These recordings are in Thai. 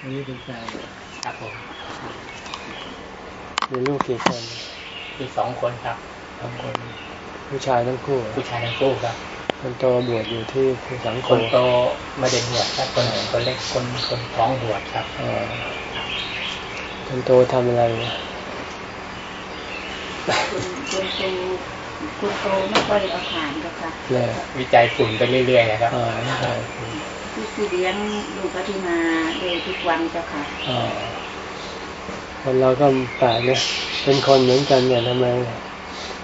อันนี้เป็นแฟนครับผมมีลูกกี่คนมีสองคนครับสองคน ผู้ชายทั้งคู่ ผู้ชายทั้งคู่ครับ คนโตบวชอยู่ที่ภูสังโฆคนโตไม่ได้บวชครับคนคนเล็กคนคนท้องบวชครับเอ่อคนโตทำอะไรนะคุณคุณโตคุณโตไม่ค่อยเอาผ่านก็ค่ะแน่วิจัยฝุ่นไปเรื่อยๆนะครับ อ่าใช่ที่คือเลี้ยงลูกพัฒนาโดยทุกวันเจ้าค่ะอ่าคนเราก็แปลกนะเป็นคนเหมือนกันเนี่ยทำไม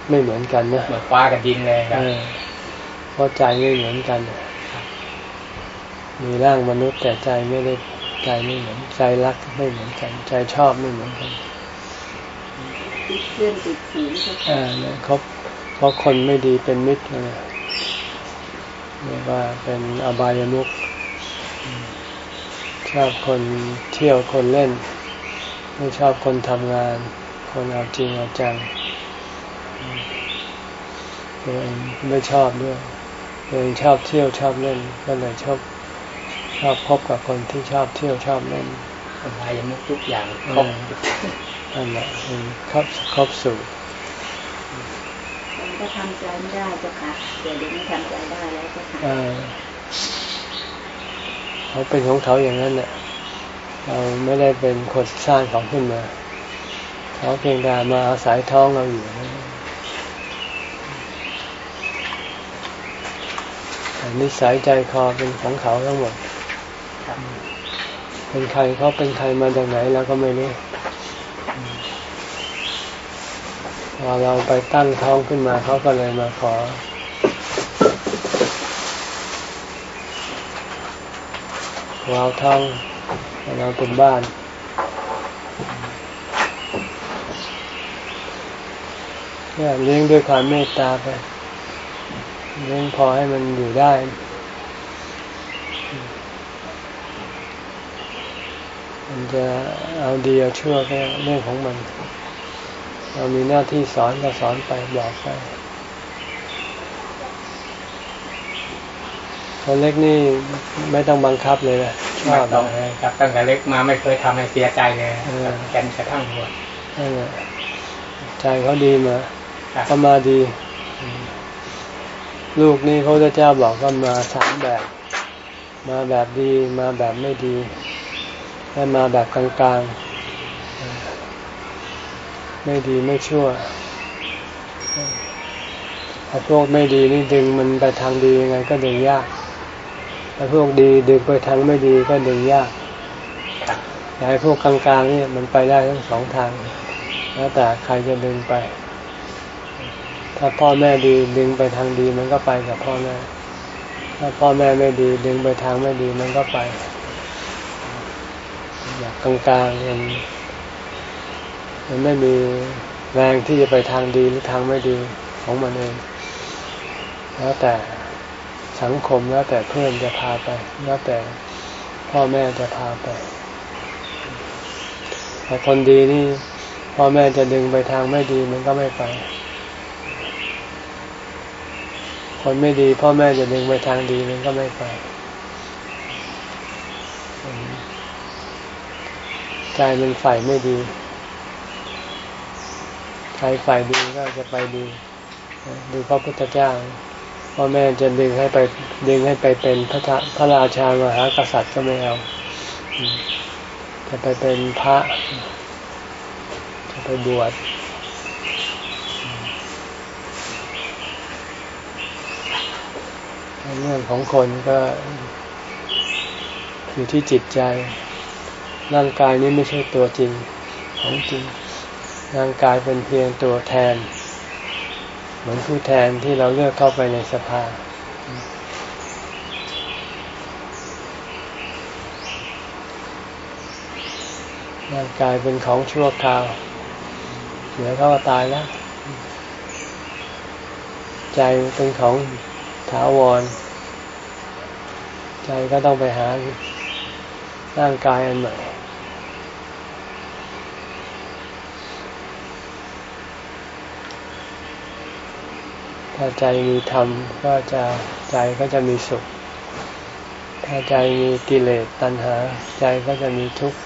ไม่เหมือนกันนะเหมือนฟ้ากับดินเลยครับเออเพราะใจไม่เหมือนกันมีร่างมนุษย์แต่ใจไม่ได้ใจไม่เหมือนใจรักไม่เหมือนกัน ใจชอบไม่เหมือนกันติดเพื่อนติดฝูงเจ้าค่ะอ่าเนี่ยเขาเพราะคนไม่ดีเป็นมิตรนะเรียกว่าเป็นอบายมุข ชอบคนเที่ยวคนเล่น ไม่ชอบคนทำงาน คนเอาจริงเอาจังตัวเองไม่ชอบด้วยตัวเองชอบเที่ยวชอบเล่นก็เลยชอบชอบพบกับคนที่ชอบเที่ยวชอบเล่นคนไทยยังมุกทุกอย่างครบนั่นแหละคือครบครบสูตรผมก็ทำใจไม่ได้เจ้าค่ะเดี๋ยวเดี๋ยวนี้ทำใจได้แล้วเจ้าค่ะ เขาเป็นของเขาอย่างนั้นเนี่ยเราไม่ได้เป็นคนสร้างเขาขึ้นมา เขาเพียงแต่มาอาศัยท้องเราอยู่นะนิสัยใจคอเป็นของเขาทั้งหมด เป็นใครเขาเป็นใครมาจากไหนเราก็ไม่รู้พอเราไปตั้งท้องขึ้นมาเขาก็เลยมาขอ เราท้องเราเป็นบ้าน เนี่ยเลี้ยงด้วยความเมตตาไปเลี้ยงพอให้มันอยู่ได้ มันจะเอาดีเอาชั่วก็เรื่องของมัน เรามีหน้าที่สอนก็สอนไปบอกไป คนเล็กนี่ไม่ต้องบังคับเลยนะชมาอบต่อเลยครับตั้งแต่เล็กมาไม่เคยทำให้เสียใจเลยเออแกนกระทั่งบวชนั่นแหละใจเขาดีมาครับเขามาดีลูกนี่พระพุทธเจ้าบอกก็มาสามแบบ มาแบบดีมาแบบไม่ดีและมาแบบกลางๆ ไม่ดีไม่ชั่วถ้าพวกไม่ดีนี่ดึงมันไปทางดียังไงก็ดึงยาก ถ้าพวกดีดึงไปทางไม่ดีก็ดึงยากอยากให้พวกกลางๆนี่มันไปได้ทั้งสองทาง แล้วแต่ใครจะดึงไป ถ้าพ่อแม่ดีดึงไปทางดีมันก็ไปกับพ่อแม่ ถ้าพ่อแม่ไม่ดีดึงไปทางไม่ดีมันก็ไปอยากกลางๆมันมันไม่มีแรงที่จะไปทางดีหรือทางไม่ดีของมันเอง แล้วแต่ สังคมแล้วแต่เพื่อนจะพาไป แล้วแต่พ่อแม่จะพาไป แต่คนดีนี่พ่อแม่จะดึงไปทางไม่ดีมันก็ไม่ไป คนไม่ดีพ่อแม่จะดึงไปทางดีมันก็ไม่ไป ใจมันฝ่ายไม่ดีใครฝ่ายดีก็จะไปดี ดูพระพุทธเจ้า พ่อแม่จะดึงให้ไปดึงให้ไปเป็นพระพระราชามหากษัตริย์ก็ไม่เอาจะไปเป็นพระ จะไปบวชเรื่องของคนก็อยู่ที่จิตใจ ร่างกายนี้ไม่ใช่ตัวจริงของจริง ร่างกายเป็นเพียงตัวแทน เหมือนผู้แทนที่เราเลือกเข้าไปในสภา ร่างกายเป็นของชั่วคราว เดี๋ยวเขาก็ตายแล้ว ใจเป็นของถาวร ใจก็ต้องไปหาร่างกายอันใหม่ ถ้าใจมีธรรมก็จะใจก็จะมีสุข ถ้าใจมีกิเลสตัณหา ใจก็จะมีทุกข์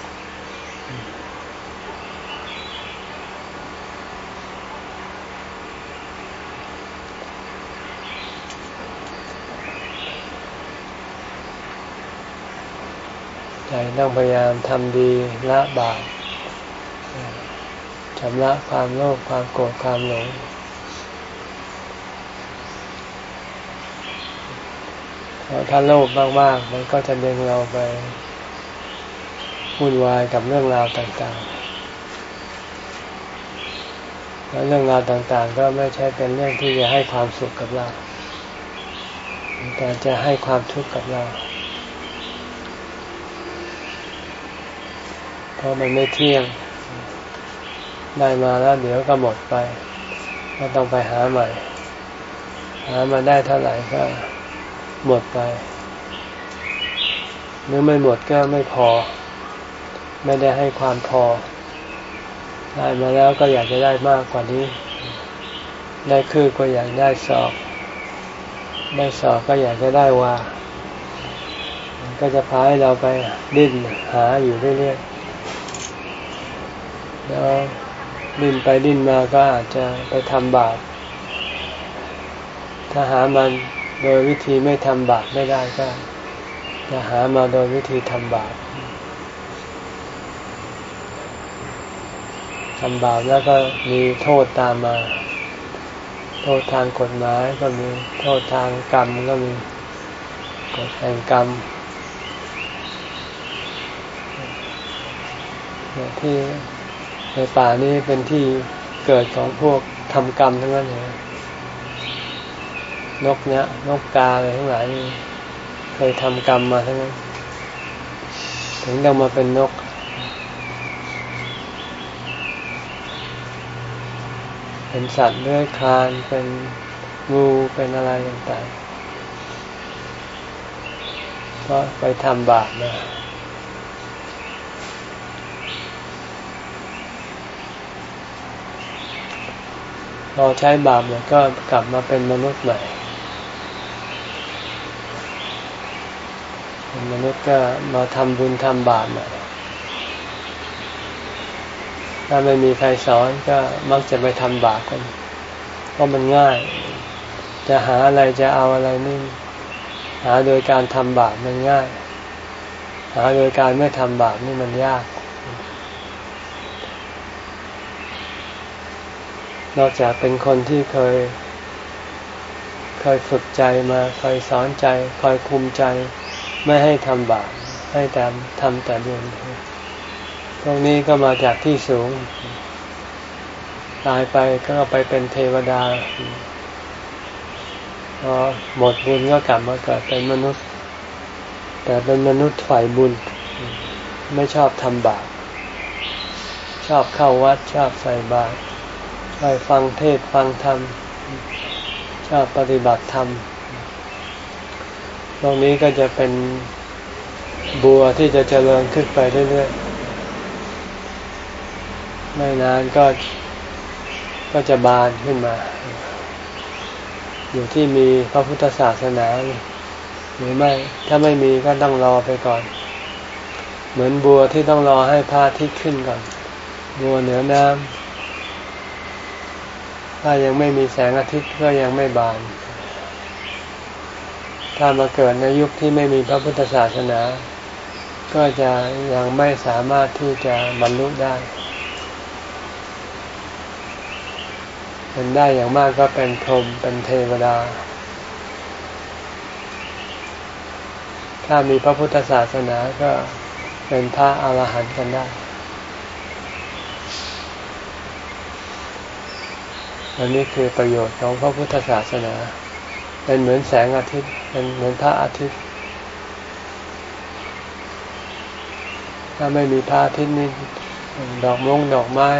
ใจต้องพยายามทำดีละบาปชำระความโลภความโกรธความหลงเพราะ ถ้าโลภมากๆ มันก็จะดึงเราไปวุ่นวายกับเรื่องราวต่างๆ แล้วเรื่องราวต่างๆ ก็ไม่ใช่เป็นเรื่องที่จะให้ความสุขกับเรา แต่จะให้ความทุกข์กับเรา เพราะมันไม่เที่ยง ได้มาแล้วเดี๋ยวก็หมดไป ก็ต้องไปหาใหม่ หามาได้เท่าไหร่ก็ หมดไป หรือไม่หมดก็ไม่พอ ไม่ได้ให้ความพอ ได้มาแล้วก็อยากจะได้มากกว่านี้ ได้คือก็อยากได้สอบ ได้สอบก็อยากจะได้ว่า ก็จะพาให้เราไปดิ้นหาอยู่เรื่อยๆแล้วดิ้นไปดิ้นมาก็อาจจะไปทำบาปถ้าหามัน โดยวิธีไม่ทำบาปไม่ได้ก็จะหามาโดยวิธีทำบาปทำบาปแล้วก็มีโทษตามมา โทษทางกฎหมายก็มีโทษทางกรรมก็มีกฎแห่งกรรมที่ในป่านี้เป็นที่เกิดของพวกทำกรรมทั้งนั้นเลย นกเนี้ยนกกาอะไรทั้งหลายเคยทำกรรมมาทั้งนั้นถึงต้องมาเป็นนก เป็นสัตว์เลื้อยคลานเป็นงูเป็นอะไรต่างๆก็ไปทำบาปมาพอใช้บาปเนี่ยก็กลับมาเป็นมนุษย์ใหม่ เป็น มนุษย์ก็มาทำบุญทำบาปหม่ถ้าไม่มีใครสอนก็มักจะไปทำบาปกันเพราะมันง่าย จะหาอะไรจะเอาอะไรนี่หาโดยการทำบาปมันง่าย หาโดยการไม่ทำบาปนี่มันยากนอกจากเป็นคนที่เคย เคยฝึกใจมาคอยสอนใจ คอยคุมใจ ไม่ให้ทำบาปให้แต่ทำแต่บุญพวกนี้ก็มาจากที่สูง ตายไปก็ไปเป็นเทวดาพอหมดบุญก็กลับมาเกิดเป็นมนุษย์ แต่เป็นมนุษย์ฝ่ายบุญ ไม่ชอบทำบาปชอบเข้าวัดชอบใส่บาตรชอบฟังเทศฟังธรรม ชอบปฏิบัติธรรม ตรงนี้ก็จะเป็นบัวที่จะเจริญขึ้นไปเรื่อยๆ ไม่นานก็ก็จะบานขึ้นมา อยู่ที่มีพระพุทธศาสนาหรือไม่ถ้าไม่มีก็ต้องรอไปก่อน เหมือนบัวที่ต้องรอให้พระอาทิตย์ขึ้นก่อน บัวเหนือน้ำถ้ายังไม่มีแสงอาทิตย์ก็ยังไม่บาน ถ้ามาเกิดในยุคที่ไม่มีพระพุทธศาสนา ก็จะยังไม่สามารถที่จะบรรลุได้เป็นได้อย่างมากก็เป็นพรหมเป็นเทวดา ถ้ามีพระพุทธศาสนาก็เป็นพระอรหันต์กันได้ อันนี้คือประโยชน์ของพระพุทธศาสนา เป็นเหมือนแสงอาทิตย์ เป็นเหมือนพระอาทิตย์ ถ้าไม่มีพระอาทิตย์นี่ดอกมงดอกไม้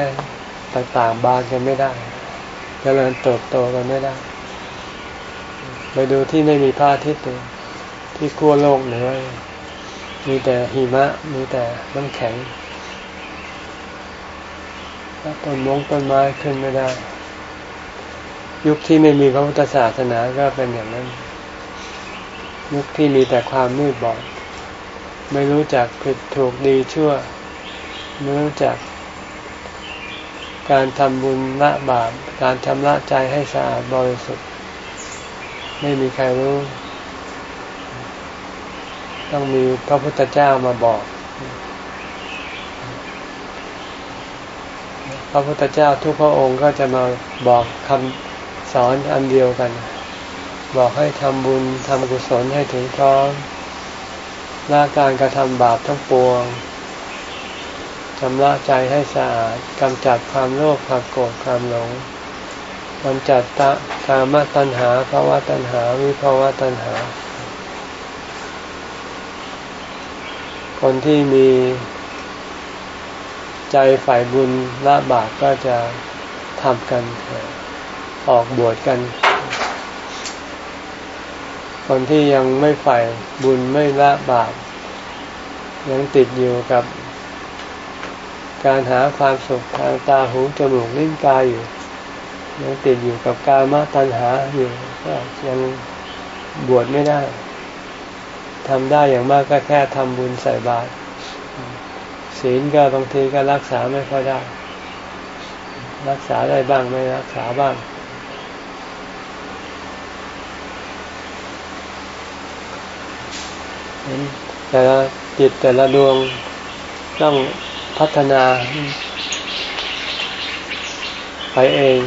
ต่างๆบานกันไม่ได้จเจริญเติบโตกันไม่ได้ ไปดูที่ไม่มีพระอาทิตย์เลยที่ขั้วโลกเหนือมีแต่หิมะ มีแต่น้ำแข็งต้นมงต้นไม้ขึ้นไม่ได้ ยุคที่ไม่มีพระพุทธศาสนาก็เป็นอย่างนั้น ยุคที่มีแต่ความมืดบอด ไม่รู้จักผิดถูกดีชั่ว ไม่รู้จัก การทำบุญละบาป การชำระใจให้สะอาดบริสุทธิ์ ไม่มีใครรู้ ต้องมีพระพุทธเจ้ามาบอก พระพุทธเจ้าทุกพระองค์ก็จะมาบอกคำ สอนอันเดียวกัน บอกให้ทำบุญทำกุศลให้ถึงพร้อมละการกระทำบาปทั้งปวงชำระใจให้สะอาดกำจัดความโลภความโกรธความหลงกำจัดตะกามตัณหาภาวะตัณหาวิภาวะตัณหา คนที่มีใจฝ่ายบุญละบาปก็จะทำกัน ออกบวชกัน คนที่ยังไม่ใฝ่บุญไม่ละบาปยังติดอยู่กับ การหาความสุขทางตาหูจมูกลิ้นกายอยู่ ยังติดอยู่กับกามตัณหาอยู่ก็ยังบวชไม่ได้ทำได้อย่างมากก็แค่ทำบุญใส่บาตรศีลก็บางทีก็รักษาไม่ค่อยได้ รักษาได้บ้างไม่รักษาบ้าง แต่ละจิตแต่ละดวงต้องพัฒนา ไปเอง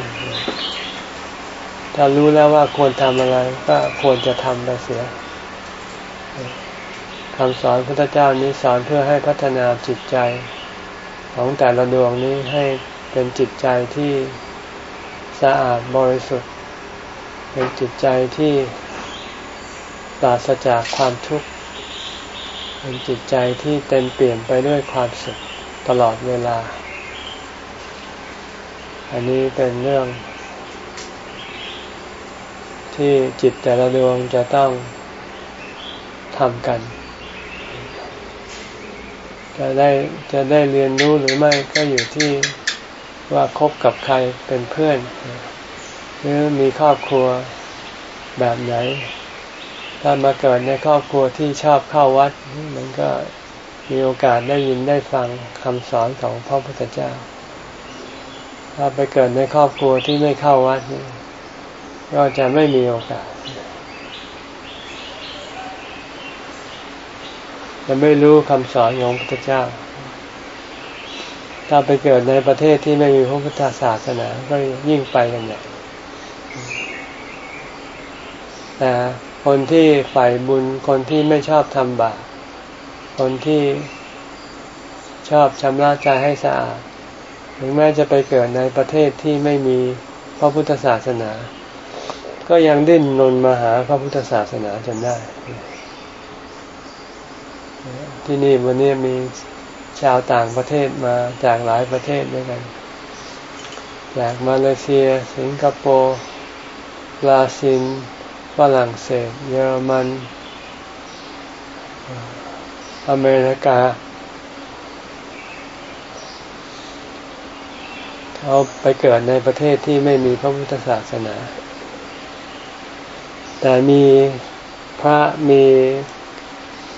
ถ้ารู้แล้วว่าควรทำอะไร ก็ควรจะทำไปเสียคำสอนพระเจ้านี้สอนเพื่อให้พัฒนาจิตใจ ของแต่ละดวงนี้ให้เป็นจิตใจที่สะอาดบริสุทธิ์ เป็นจิตใจที่ปราศจากความทุกข์ เป็นจิตใจที่เต็มเปลี่ยนไปด้วยความสุขตลอดเวลา อันนี้เป็นเรื่อง ที่จิตแต่ละดวงจะต้องทำกัน จะได้จะได้เรียนรู้หรือไม่ก็อยู่ที่ว่าคบกับใครเป็นเพื่อน หรือมีครอบครัวแบบไหน ถ้ามาเกิดในครอบครัวที่ชอบเข้าวัด มันก็มีโอกาสได้ยินได้ฟังคำสอนของพระพุทธเจ้า ถ้าไปเกิดในครอบครัวที่ไม่เข้าวัด ก็จะไม่มีโอกาส จะไม่รู้คำสอนของพระพุทธเจ้า ถ้าไปเกิดในประเทศที่ไม่มีพระพุทธศาสนา ก็ยิ่งไปกันใหญ่แต่ คนที่ใฝ่บุญ คนที่ไม่ชอบทำบาป คนที่ชอบชำระใจให้สะอาด ถึงแม้จะไปเกิดในประเทศที่ไม่มีพระพุทธศาสนา ก็ยังดิ้นนนมาหาพระพุทธศาสนาจนได้ ที่นี่วันนี้มีชาวต่างประเทศมาจากหลายประเทศด้วยกัน จากมาเลเซีย สิงคโปร์ บราซิล ฝรั่งเศส เยอรมัน อเมริกา เขาไปเกิดในประเทศที่ไม่มีพระพุทธศาสนา แต่มีพระมี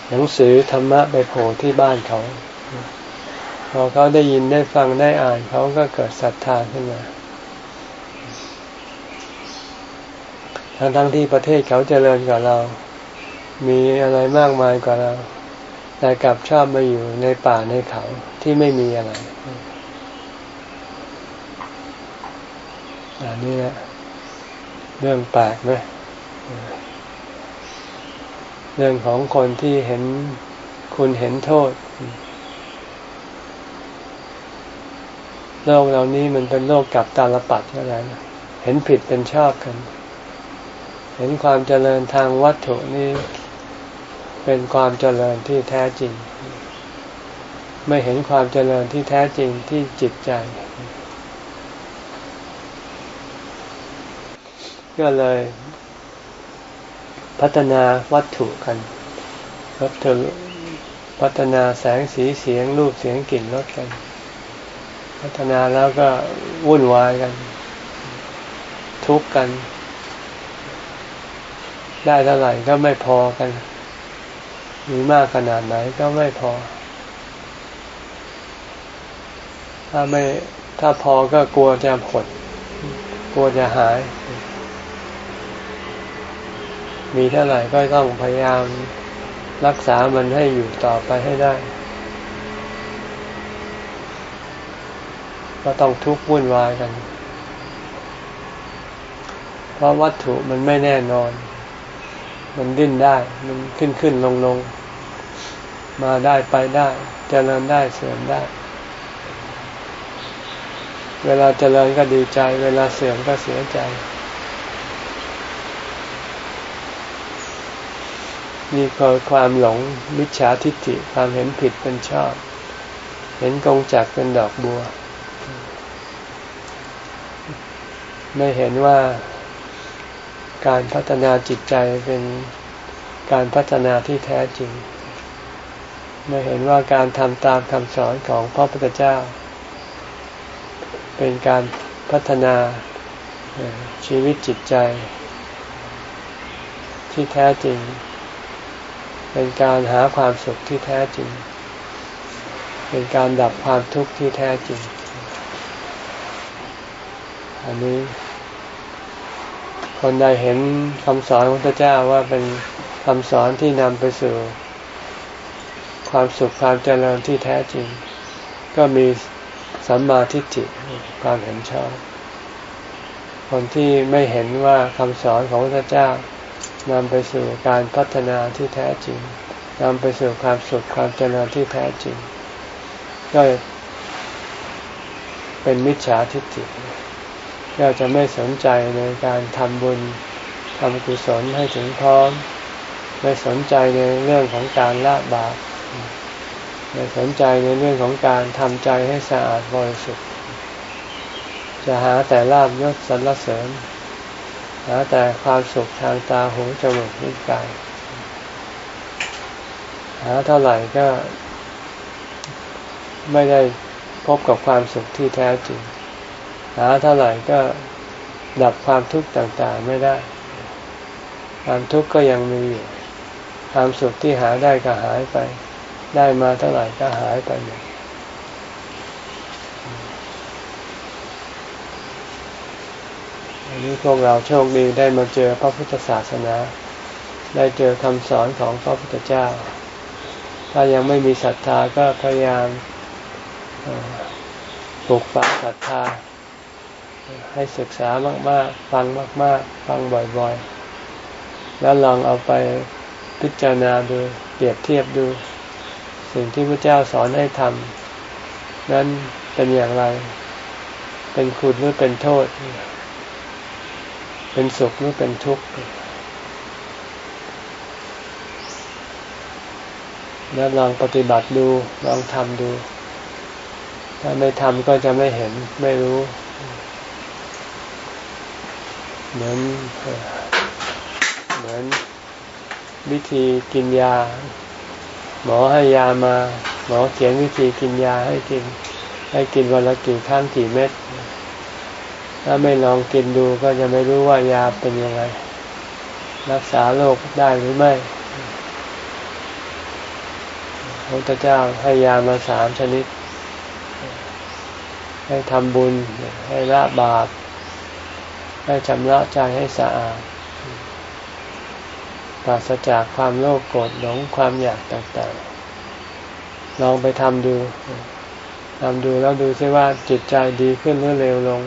หนังสือธรรมะไปโผล่ที่บ้านเขา พอเขาได้ยินได้ฟังได้อ่านเขาก็เกิดศรัทธาขึ้นมา ทั้งทั้งที่ประเทศเขาเจริญกว่าเรา มีอะไรมากมายกว่าเรา แต่กลับชอบมาอยู่ในป่าในเขาที่ไม่มีอะไรอันนี้นะเรื่องแปลกไหมเรื่องของคนที่เห็นคุณเห็นโทษ โลกเหล่านี้มันเป็นโลกกับตาลปัดอะไรนะเห็นผิดเป็นชอบกัน เห็นความเจริญทางวัตถุนี้เป็นความเจริญที่แท้จริง ไม่เห็นความเจริญที่แท้จริงที่จิตใจ ก็เลยพัฒนาวัตถุกันวัตถุพัฒนาแสงสีเสียงรูปเสียงกลิ่นรสกัน พัฒนาแล้วก็วุ่นวายกัน ทุกข์กัน ได้เท่าไหร่ก็ไม่พอกัน มีมากขนาดไหนก็ไม่พอ ถ้าไม่ถ้าพอก็กลัวจะหดกลัวจะหาย มีเท่าไหร่ก็ต้องพยายามรักษามันให้อยู่ต่อไปให้ได้ ก็ต้องทุกข์วุ่นวายกัน เพราะวัตถุมันไม่แน่นอน มันดิ้นได้ มันขึ้นขึ้นลงลงมาได้ไปได้จเจริญได้เสื่อมได้ เวลาเจริญก็ดีใจ เวลาเสื่อมก็เสียใจ นี่คือความหลงมิจฉาทิฏฐิความเห็นผิดเป็นชอบ เห็นกงจักเป็นดอกบัว ไม่เห็นว่า การพัฒนาจิตใจเป็นการพัฒนาที่แท้จริงไม่เห็นว่าการทำตามคำสอนของพระพุทธเจ้า เป็นการพัฒนาชีวิตจิตใจ ที่แท้จริง เป็นการหาความสุขที่แท้จริง เป็นการดับความทุกข์ที่แท้จริง อันนี้ คนใดเห็นคำสอนของพระเจ้าว่าเป็นคำสอนที่นำไปสู่ ความสุขความเจริญที่แท้จริง ก็มีสัมมาทิฏฐิความเห็นชอบ คนที่ไม่เห็นว่าคำสอนของพระเจ้านำไปสู่การพัฒนาที่แท้จริงนำไปสู่ความสุขความเจริญที่แท้จริง ก็เป็นมิจฉาทิฏฐิ ก็จะไม่สนใจในการทำบุญทำกุศลให้ถึงพร้อม ไม่สนใจในเรื่องของการละบาปไม่สนใจในเรื่องของการทำใจให้สะอาดบริสุทธิ์จะหาแต่ลาบยศสรรเสริญหาแต่ความสุขทางตาหูจมูกลิ้นกายหาเท่าไหร่ก็ไม่ได้พบกับความสุขที่แท้จริง หาเท่าไหร่ก็ดับความทุกข์ต่างๆไม่ได้ ความทุกข์ก็ยังมีอยู่ความสุขที่หาได้ก็หายไป ได้มาเท่าไหร่ก็หายไปหมดอันนี้พวกเราโชคดีได้มาเจอพระพุทธศาสนา ได้เจอคำสอนของพระพุทธเจ้า ถ้ายังไม่มีศรัทธาก็พยายามปลูกฝังศรัทธา ให้ศึกษามาก ๆ ฟังมาก ๆ ฟังบ่อย ๆ แล้วลองเอาไปพิจารณาดูเปรียบเทียบดู สิ่งที่พระเจ้าสอนให้ทำนั้นเป็นอย่างไร เป็นคุณหรือเป็นโทษ เป็นสุขหรือเป็นทุกข์แล้วลองปฏิบัติดูลองทำดู ถ้าไม่ทำก็จะไม่เห็นไม่รู้ เหมือนเหมือนวิธีกินยา หมอให้ยามา หมอเขียนวิธีกินยาให้กิน ให้กินวันละกี่ครั้งกี่เม็ดถ้าไม่ลองกินดูก็จะไม่รู้ว่ายาเป็นยังไง รักษาโรคได้หรือไม่พระพุทธเจ้าให้ยามาสามชนิด ให้ทำบุญให้ละบาป ให้ชำระใจให้สะอาดปราศจากความโลภโกรธหลงความอยากต่างๆ ลองไปทำดูทำดูแล้วดูซิว่าจิตใจดีขึ้นหรือเร็วลง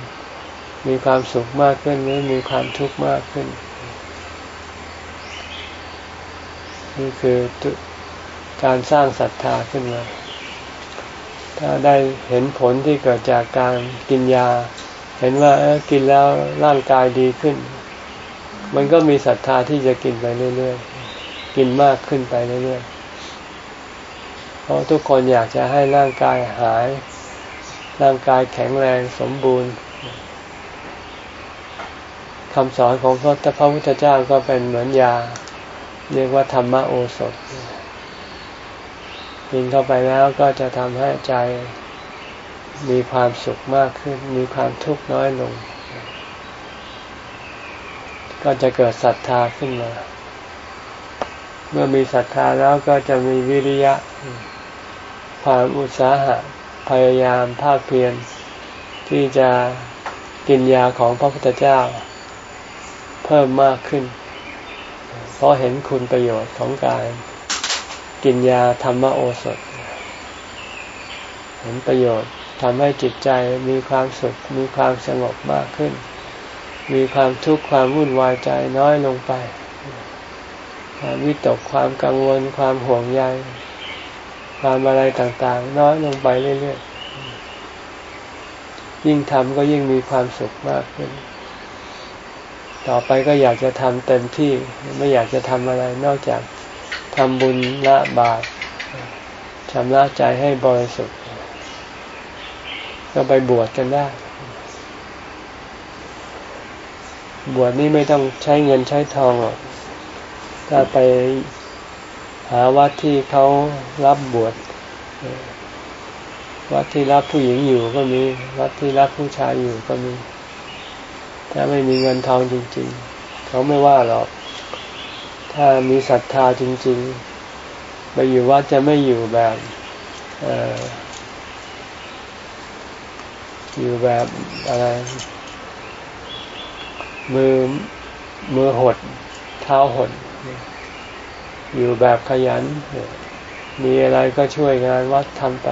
มีความสุขมากขึ้นหรือมีความทุกข์มากขึ้น นี่คือการสร้างศรัทธาขึ้นมา ถ้าได้เห็นผลที่เกิดจากการกินยา เห็นว่ากินแล้วร่างกายดีขึ้น มันก็มีศรัทธาที่จะกินไปเรื่อยๆ กินมากขึ้นไปเรื่อยๆ เพราะทุกคนอยากจะให้ร่างกายหาย ร่างกายแข็งแรงสมบูรณ์คำสอนของพระพุทธเจ้าก็เป็นเหมือนยา เรียกว่าธรรมโอสถกินเข้าไปแล้วก็จะทำให้ใจ มีความสุขมากขึ้น มีความทุกข์น้อยลง ก็จะเกิดศรัทธาขึ้นมา เมื่อมีศรัทธาแล้วก็จะมีวิริยะ ความอุตสาหะ พยายามภาคเพียรที่จะกินยาของพระพุทธเจ้า เพิ่มมากขึ้น เพราะเห็นคุณประโยชน์ของการกินยาธรรมโอสถ เห็นประโยชน์ ทำให้จิตใจมีความสุข มีความสงบมากขึ้น มีความทุกข์ความวุ่นวายใจน้อยลงไป ความวิตกความกังวล ความห่วงใย ความอะไรต่างๆ น้อยลงไปเรื่อยๆ ยิ่งทำก็ยิ่งมีความสุขมากขึ้น ต่อไปก็อยากจะทำเต็มที่ ไม่อยากจะทำอะไรนอกจากทำบุญละบาปชำระใจให้บริสุทธิ์ ก็ไปบวชกันได้ บวชนี่ไม่ต้องใช้เงินใช้ทองหรอก ถ้าไปหาวัดที่เขารับบวชวัดที่รับผู้หญิงอยู่ก็มี วัดที่รับผู้ชายอยู่ก็มี ถ้าไม่มีเงินทองจริง ๆ เขาไม่ว่าหรอก ถ้ามีศรัทธาจริง ๆ ไปอยู่วัดจะไม่อยู่แบบ อยู่แบบอะไร มือมือหด เท้าหด อยู่แบบขยัน มีอะไรก็ช่วยงานวัดทำไป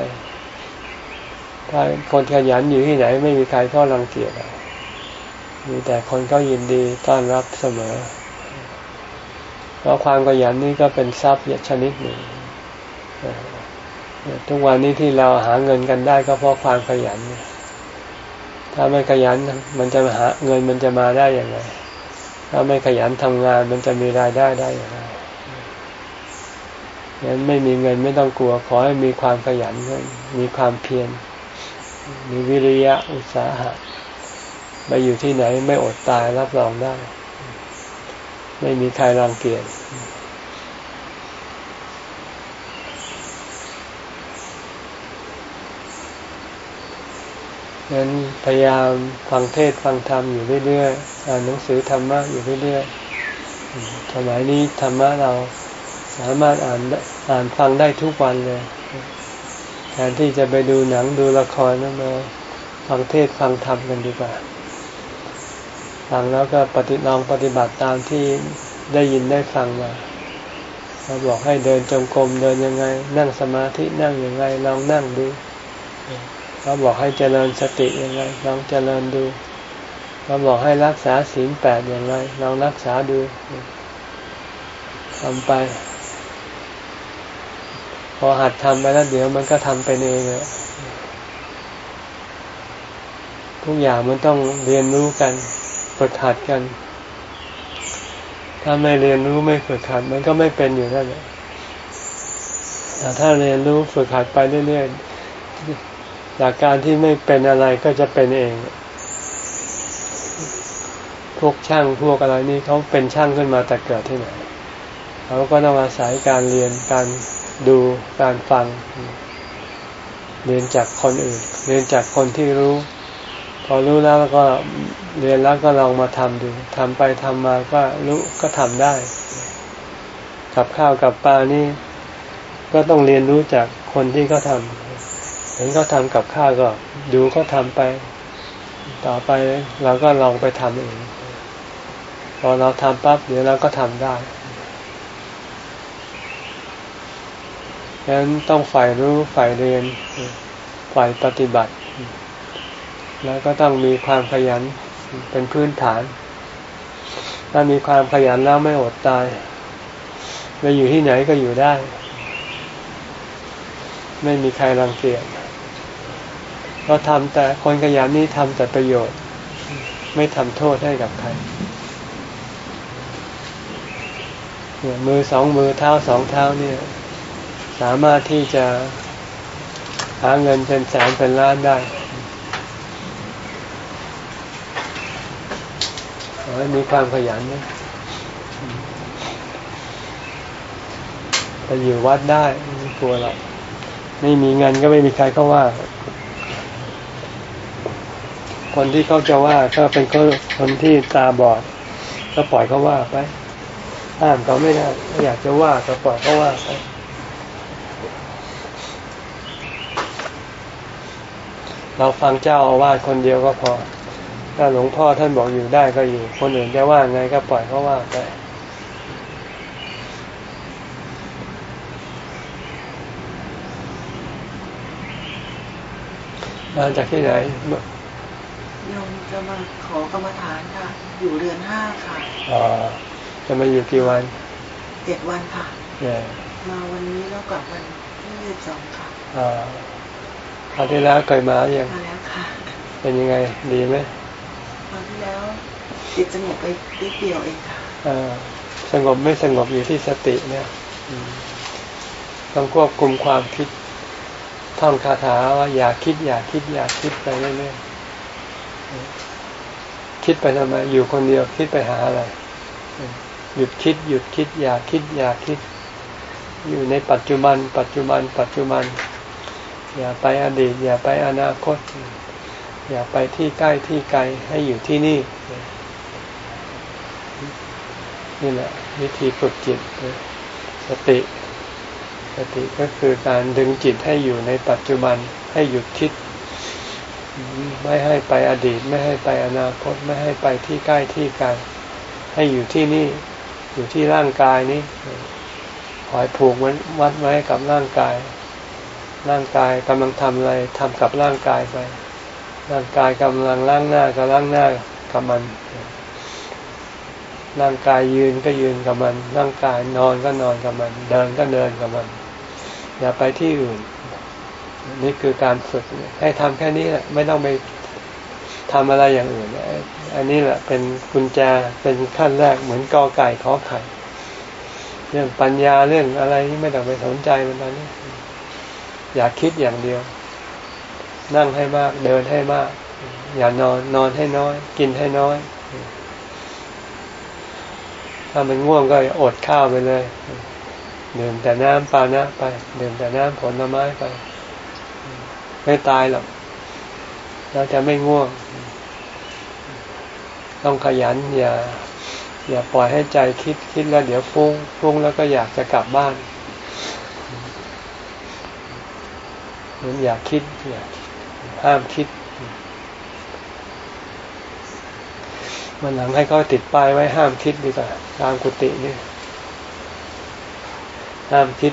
ถ้าคนขยันอยู่ที่ไหน ไม่มีใครก็รังเกียจมีแต่คนก็ยินดีต้อนรับเสมอเพราะความขยันนี่ก็เป็นทรัพย์ชนิดหนึ่งทุกวันนี้ที่เราหาเงินกันได้ก็เพราะความขยันเนี่ย ถ้าไม่ขยันมันจะหาเงินมันจะมาได้อย่างไรถ้าไม่ขยันทำงานมันจะมีรายได้ได้อย่างไรงั้นไม่มีเงินไม่ต้องกลัว ขอให้มีความขยันมีความเพียรมีวิริยะอุตสาหะไปอยู่ที่ไหนไม่อดตายรับรองได้ ไม่มีใครรังเกียจ นั้นพยายามฟังเทศฟังธรรมอยู่เรื่อยๆอ่านหนังสือธรรมะอยู่เรื่อยๆสมัยนี้ธรรมะเราสามารถอ่านอ่านฟังได้ทุกวันเลยแทนที่จะไปดูหนังดูละครนั่นมาฟังเทศฟังธรรมกันดีกว่าฟังแล้วก็ปฏิลองปฏิบัติตามที่ได้ยินได้ฟังมาเราบอกให้เดินจงกรมเดินยังไง นั่งสมาธินั่งยังไงลองนั่งดู เขาบอกให้เจริญสติยังไงลองเจริญดูเขาบอกให้รักษาศีลแปดอย่างไรลองรักษาดูทำไป พอหัดทำไปแล้วเดี๋ยวมันก็ทำไปเองเลยทุกอย่างมันต้องเรียนรู้กันฝึกหัดกัน ถ้าไม่เรียนรู้ไม่ฝึกหัด มันก็ไม่เป็นอยู่นั่นแหละแต่ถ้าเรียนรู้ฝึกหัดไปเรื่อยๆ จากการที่ไม่เป็นอะไรก็จะเป็นเอง พวกช่างพวกอะไรนี่เขาเป็นช่างขึ้นมาแต่เกิดที่ไหนเขาก็ต้องอาศัยการเรียนการดูการฟัง เรียนจากคนอื่น เรียนจากคนที่รู้ พอรู้แล้วก็เรียนแล้วก็ลองมาทำดูทำไปทำมาก็รู้ก็ทำได้ กับข้าวกับปลานี่ก็ต้องเรียนรู้จากคนที่เขาทำ เห็นเขาทำกับข้าวก็ดูเขาทำไป ต่อไปเราก็ลองไปทำเองพอเราทำปั๊บเดี๋ยวเราก็ทำได้ฉะนั้นต้องฝ่ายรู้ฝ่ายเรียนฝ่ายปฏิบัติ แล้วก็ต้องมีความขยันเป็นพื้นฐาน ถ้ามีความขยันแล้วไม่อดตายไปอยู่ที่ไหนก็อยู่ได้ ไม่มีใครรังเกียจ เราทำแต่คนขยันนี่ทำแต่ประโยชน์ ไม่ทำโทษให้กับใครเนี่ยมือสองมือเท้าสองเท้าเนี่ย สามารถที่จะหาเงินเป็นแสนเป็นล้านได้ขอให้มีความขยันนะไปอยู่วัดได้ไม่กลัวหรอกไม่มีเงินก็ไม่มีใครเขาว่า คนที่เขาจะว่าก็เป็นคนที่ตาบอด ก็ปล่อยเขาว่าไปห้ามเขาไม่ได้อยากจะว่าก็ปล่อยเขาว่าไปเราฟังเจ้าอาวาสคนเดียวก็พอ ถ้าหลวงพ่อท่านบอกอยู่ได้ก็อยู่ คนอื่นจะว่าไงก็ปล่อยเขาว่าไปมาจากที่ไหน ยมจะมาขอกรรมฐานค่ะ อยู่เดือนห้าค่ะอ๋อจะมาอยู่กี่วันเจ็ดวันค่ะเนี่ยมาวันนี้แล้วกลับวันที่ยี่สิบสองค่ะอ่าคราวที่แล้วเคยมาหรือยังมาแล้วค่ะ เป็นยังไงดีไหมคราวที่แล้วจิตสงบไปนิดเดียวเองค่ะอ่าสงบไม่สงบอยู่ที่สติเนี่ยอืมต้องควบคุมความคิดท่องคาถาว่าอย่าคิดอย่าคิดอย่าคิดไปเรื่อยๆ คิดไปทำไมอยู่คนเดียวคิดไปหาอะไร หยุดคิด หยุดคิด อย่าคิด อย่าคิด อยู่ในปัจจุบัน ปัจจุบัน ปัจจุบัน อย่าไปอดีต อย่าไปอนาคต อย่าไปที่ใกล้ที่ไกลให้อยู่ที่นี่ นี่แหละวิธีฝึกจิตสติสติก็คือการดึงจิตให้อยู่ในปัจจุบันให้หยุดคิด ไม่ให้ไปอดีต ไม่ให้ไปอนาคตไม่ให้ไปที่ใกล้ที่ไกลให้อยู่ที่นี่อยู่ที่ร่างกายนี้คอยผูกมันวัดไว้กับร่างกาย ร่างกายกำลังทำอะไรทำกับร่างกายไป ร่างกายกำลังล้างหน้าก็ล้างหน้ากับมัน ร่างกายยืนก็ยืนกับมัน ร่างกายนอนก็นอนกับมัน เดินก็เดินกับมัน อย่าไปที่อื่น นี่คือการฝึกให้ทำแค่นี้แหละไม่ต้องไปทำอะไรอย่างอื่น อันนี้แหละเป็นกุญแจเป็นขั้นแรกเหมือนกอไก่ขอไข่เรื่องปัญญาเรื่องอะไรนี่ไม่ต้องไปสนใจมันตอนนี้ อย่าคิดอย่างเดียว นั่งให้มาก เดินให้มาก อย่านอนนอนให้น้อย กินให้น้อย ถ้ามันง่วงก็อดข้าวไปเลยดื่มแต่น้ำปานะไปดื่มแต่น้ำผลไม้ไป ไม่ตายหรอกเราจะไม่ง่วง ต้องขยันอย่าอย่าปล่อยให้ใจคิดคิดแล้วเดี๋ยวฟุ้งฟุ้งแล้วก็อยากจะกลับบ้านมันอยากคิดอยากห้ามคิด มันหลังให้เขาติดป้ายไว้ห้ามคิดดีกว่าตามกุฏินี่ห้ามคิด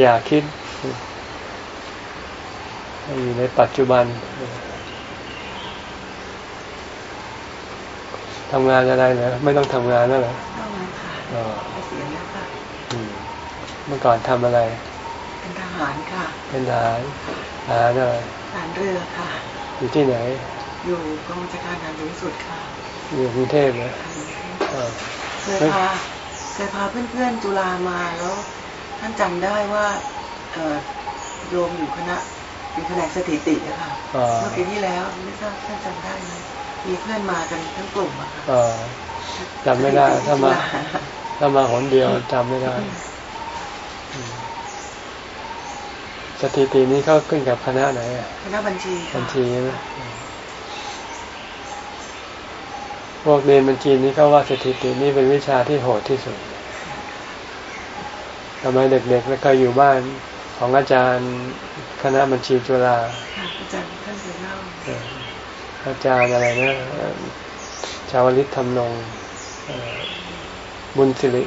อย่าคิด อยู่ในปัจจุบันทำงานอะไรเหรอไม่ต้องทำงานแล้วเหรอเข้ามาค่ะอ๋อเกษียณแล้วค่ะอืมเมื่อก่อนทำอะไร เป็นทหารค่ะ เป็นทหารทหารอะไรทหารเรือค่ะ อยู่ที่ไหน อยู่กองบัญชาการทหารสูงสุดค่ะ อยู่กรุงเทพเหรออ่าเคยพาเคยพาเพื่อนๆจุฬามาแล้ว ท่านจำได้ว่าเอ่อโยมอยู่คณะ อยู่แผนกสถิติอะค่ะอ่าเมื่อปีที่แล้วไม่ทราบท่านจำได้ไหมมีเพื่อนมากันทั้งกลุ่มอะค่ะอ่าจำไม่ได้ถ้ามาถ้ามาหนเดียวจำไม่ได้อืมสถิตินี้เขาขึ้นกับคณะไหนอะคณะบัญชีค่ะบัญชีใช่ไหมพวกเรียนบัญชีนี้เขาว่าสถิตินี่เป็นวิชาที่โหดที่สุดทำไมเด็กๆไม่เคยอยู่บ้าน ของอาจารย์คณะบัญชีจุฬาค่ะอาจารย์ท่านเคยเล่าเอ่ออาจารย์อะไรนะเอ่อชาวลิตธรรมนงค์เอ่อบุญสิริ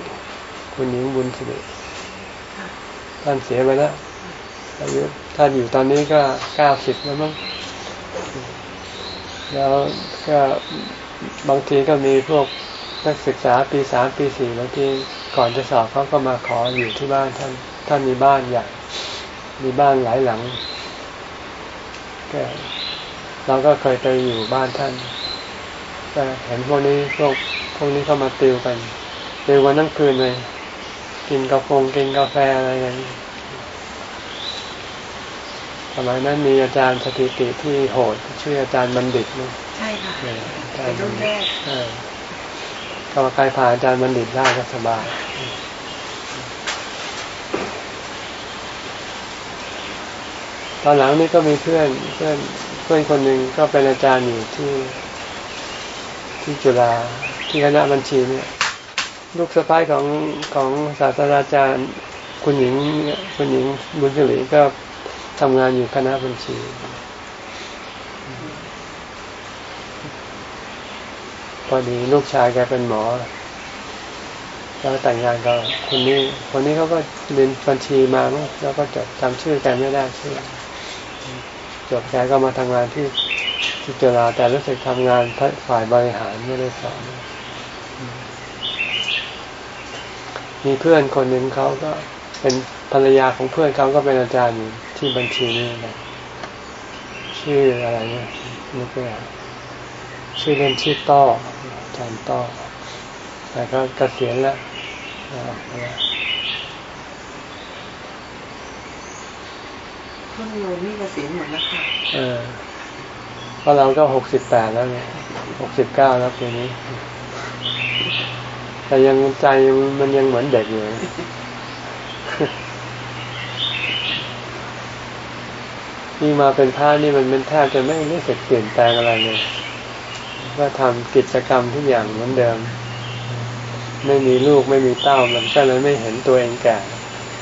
คุณหญิงบุญสิริค่ะท่านเสียไปแล้วอายุท่านอยู่ตอนนี้ก็เก้าสิบแล้วมั้งแล้วก็บางทีก็มีพวกนักศึกษาปีสามปีสี่บางทีก่อนจะสอบเขาก็มาขออยู่ที่บ้านท่านท่านมีบ้านใหญ่ มีบ้านหลายหลังก็เราก็เคยไปอยู่บ้านท่านก็เห็นพวกนี้พวกพวกนี้เข้ามาติวกันติวกันทั้งคืนเลย กินกาแฟกินกาแฟอะไรกันสมัยนั้นมีอาจารย์สถิติที่โหด ชื่ออาจารย์บัณฑิตนะใช่ค่ะเอออาจารเป็ย์นรุ่นแรกเออก็ใครผ่านอาจารย์บัณฑิตได้ก็สบาย ตอนหลังนี่ก็มีเพื่อนเพื่อนเพื่อนคนหนึ่งก็เป็นอาจารย์อยู่ที่ที่จุฬาที่คณะบัญชีเนี่ยลูกสะพ้ายของของศาสตราจารย์คุณหญิงคุณหญิงบุญสิริก็ทำงานอยู่คณะบัญชี พอดีลูกชายแกเป็นหมอ แล้วแต่งงานกับคนนี้ คนนี้เขาก็เรียนบัญชีมาแล้วก็จดจำชื่อแกไม่ได้ชื่อ จบแกก็มาทำงานที่ที่จุฬาแต่รู้สึกทำงานฝ่ายบริหารไม่ได้สอนมีเพื่อนคนหนึ่งเขาก็เป็นภรรยาของเพื่อนเขาก็เป็นอาจารย์ที่บัญชีนี่นะชื่ออะไรเนี่ยนึกไม่ออกชื่อเล่นชื่อต้ออาจารย์ต้อแต่ก็เกษียณแล้ว ท่านโยมนี่เกษียณหมดแล้วค่ะเออเพราะเราก็หกสิบแปดแล้วเนี่ยหกสิบเก้าแล้วปีนี้ แต่ยังใจมันยังเหมือนเด็กอยู่นี่มาเป็นพระนี่มันเป็นแทบจะไม่ไม่เสร็จเปลี่ยนแปลงอะไรเลยก็ทำกิจกรรมทุกอย่างเหมือนเดิม ไม่มีลูกไม่มีเต้ามันก็เลยไม่เห็นตัวเองแก่